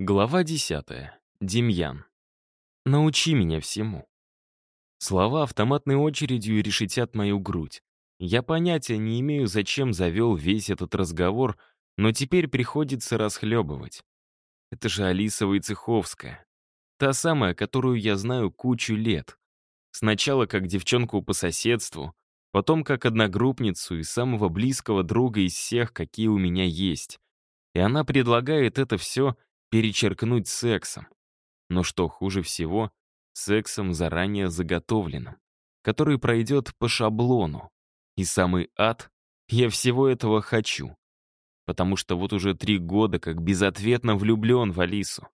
Глава 10. Демьян. Научи меня всему. Слова автоматной очередью решетят мою грудь. Я понятия не имею, зачем завел весь этот разговор, но теперь приходится расхлебывать. Это же Алиса Войцеховская. Та самая, которую я знаю кучу лет. Сначала как девчонку по соседству, потом как одногруппницу и самого близкого друга из всех, какие у меня есть. И она предлагает это все — перечеркнуть сексом. Но что хуже всего, сексом заранее заготовленным, который пройдет по шаблону. И самый ад — я всего этого хочу. Потому что вот уже три года как безответно влюблен в Алису.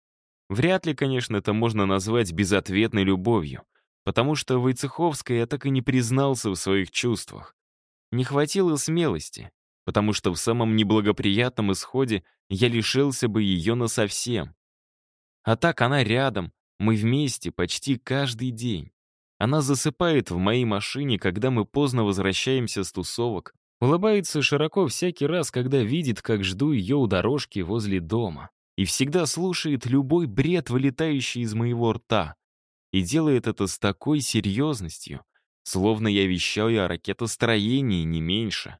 Вряд ли, конечно, это можно назвать безответной любовью, потому что Войцеховской я так и не признался в своих чувствах. Не хватило смелости, потому что в самом неблагоприятном исходе я лишился бы ее насовсем. А так она рядом, мы вместе почти каждый день. Она засыпает в моей машине, когда мы поздно возвращаемся с тусовок, улыбается широко всякий раз, когда видит, как жду ее у дорожки возле дома, и всегда слушает любой бред, вылетающий из моего рта, и делает это с такой серьезностью, словно я вещаю о ракетостроении не меньше.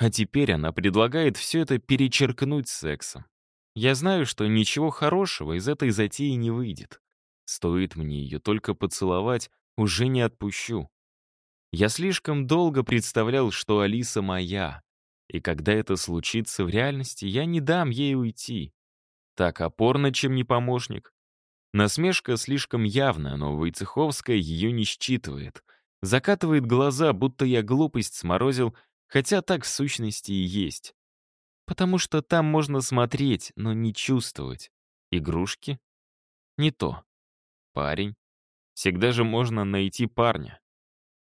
А теперь она предлагает все это перечеркнуть сексом. Я знаю, что ничего хорошего из этой затеи не выйдет. Стоит мне ее только поцеловать, уже не отпущу. Я слишком долго представлял, что Алиса моя, и когда это случится в реальности, я не дам ей уйти. Так опорно, чем не помощник. Насмешка слишком явная, но Войцеховская ее не считывает. Закатывает глаза, будто я глупость сморозил Хотя так в сущности и есть. Потому что там можно смотреть, но не чувствовать. Игрушки? Не то. Парень? Всегда же можно найти парня.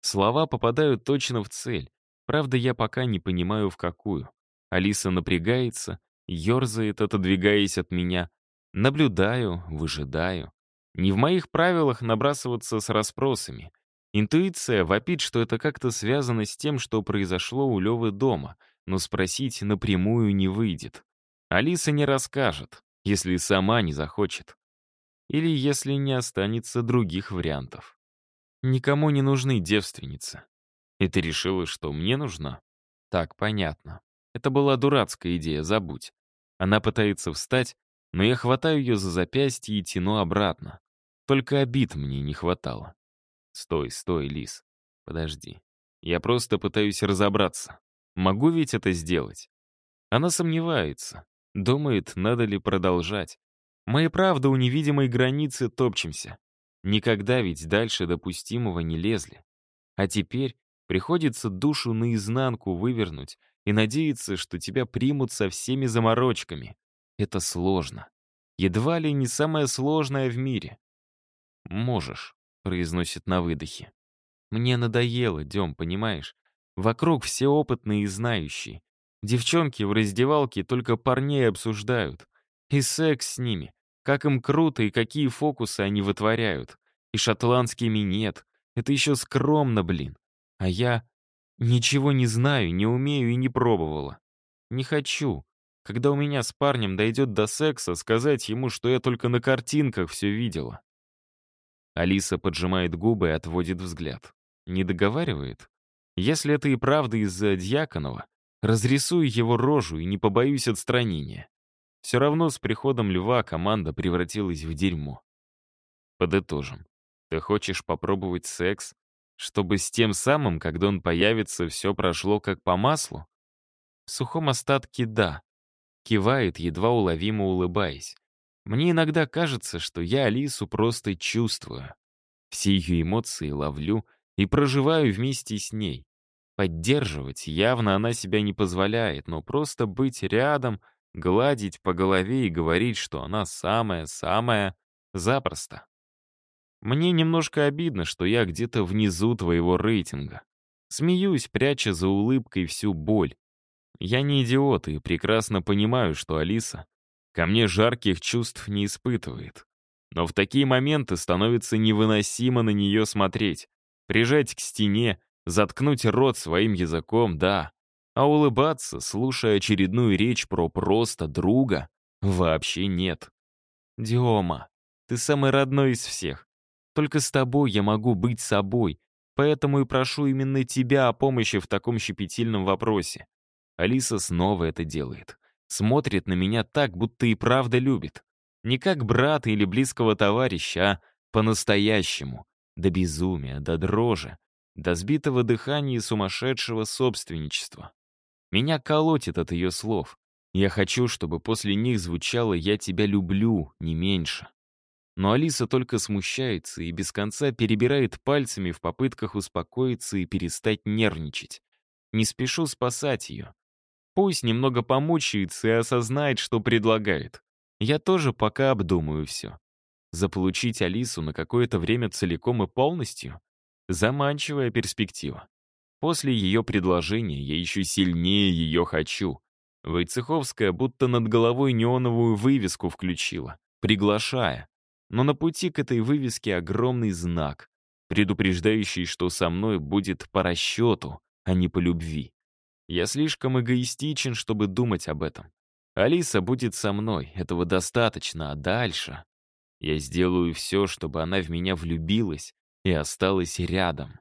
Слова попадают точно в цель. Правда, я пока не понимаю, в какую. Алиса напрягается, ерзает, отодвигаясь от меня. Наблюдаю, выжидаю. Не в моих правилах набрасываться с расспросами — Интуиция вопит, что это как-то связано с тем, что произошло у Левы дома, но спросить напрямую не выйдет. Алиса не расскажет, если сама не захочет. Или если не останется других вариантов. Никому не нужны девственницы. И ты решила, что мне нужна? Так, понятно. Это была дурацкая идея, забудь. Она пытается встать, но я хватаю ее за запястье и тяну обратно. Только обид мне не хватало. Стой, стой, Лис. Подожди. Я просто пытаюсь разобраться. Могу ведь это сделать? Она сомневается. Думает, надо ли продолжать. Мы и правда у невидимой границы топчемся. Никогда ведь дальше допустимого не лезли. А теперь приходится душу наизнанку вывернуть и надеяться, что тебя примут со всеми заморочками. Это сложно. Едва ли не самое сложное в мире. Можешь произносит на выдохе. Мне надоело, Дем, понимаешь? Вокруг все опытные и знающие. Девчонки в раздевалке только парней обсуждают. И секс с ними. Как им круто и какие фокусы они вытворяют. И шотландскими нет. Это еще скромно, блин. А я ничего не знаю, не умею и не пробовала. Не хочу. Когда у меня с парнем дойдет до секса, сказать ему, что я только на картинках все видела. Алиса поджимает губы и отводит взгляд. Не договаривает? Если это и правда из-за Дьяконова, разрисую его рожу и не побоюсь отстранения. Все равно с приходом льва команда превратилась в дерьмо. Подытожим. Ты хочешь попробовать секс, чтобы с тем самым, когда он появится, все прошло как по маслу? В сухом остатке «да». Кивает, едва уловимо улыбаясь. Мне иногда кажется, что я Алису просто чувствую. Все ее эмоции ловлю и проживаю вместе с ней. Поддерживать явно она себя не позволяет, но просто быть рядом, гладить по голове и говорить, что она самая-самая, запросто. Мне немножко обидно, что я где-то внизу твоего рейтинга. Смеюсь, пряча за улыбкой всю боль. Я не идиот и прекрасно понимаю, что Алиса Ко мне жарких чувств не испытывает. Но в такие моменты становится невыносимо на нее смотреть. Прижать к стене, заткнуть рот своим языком, да. А улыбаться, слушая очередную речь про просто друга, вообще нет. Диома, ты самый родной из всех. Только с тобой я могу быть собой, поэтому и прошу именно тебя о помощи в таком щепетильном вопросе. Алиса снова это делает. Смотрит на меня так, будто и правда любит. Не как брата или близкого товарища, а по-настоящему. До безумия, до дрожи, до сбитого дыхания и сумасшедшего собственничества. Меня колотит от ее слов. Я хочу, чтобы после них звучало «я тебя люблю» не меньше. Но Алиса только смущается и без конца перебирает пальцами в попытках успокоиться и перестать нервничать. Не спешу спасать ее. Пусть немного помучается и осознает, что предлагает. Я тоже пока обдумаю все. Заполучить Алису на какое-то время целиком и полностью? Заманчивая перспектива. После ее предложения я еще сильнее ее хочу. Войцеховская будто над головой неоновую вывеску включила, приглашая. Но на пути к этой вывеске огромный знак, предупреждающий, что со мной будет по расчету, а не по любви. Я слишком эгоистичен, чтобы думать об этом. Алиса будет со мной, этого достаточно, а дальше... Я сделаю все, чтобы она в меня влюбилась и осталась рядом.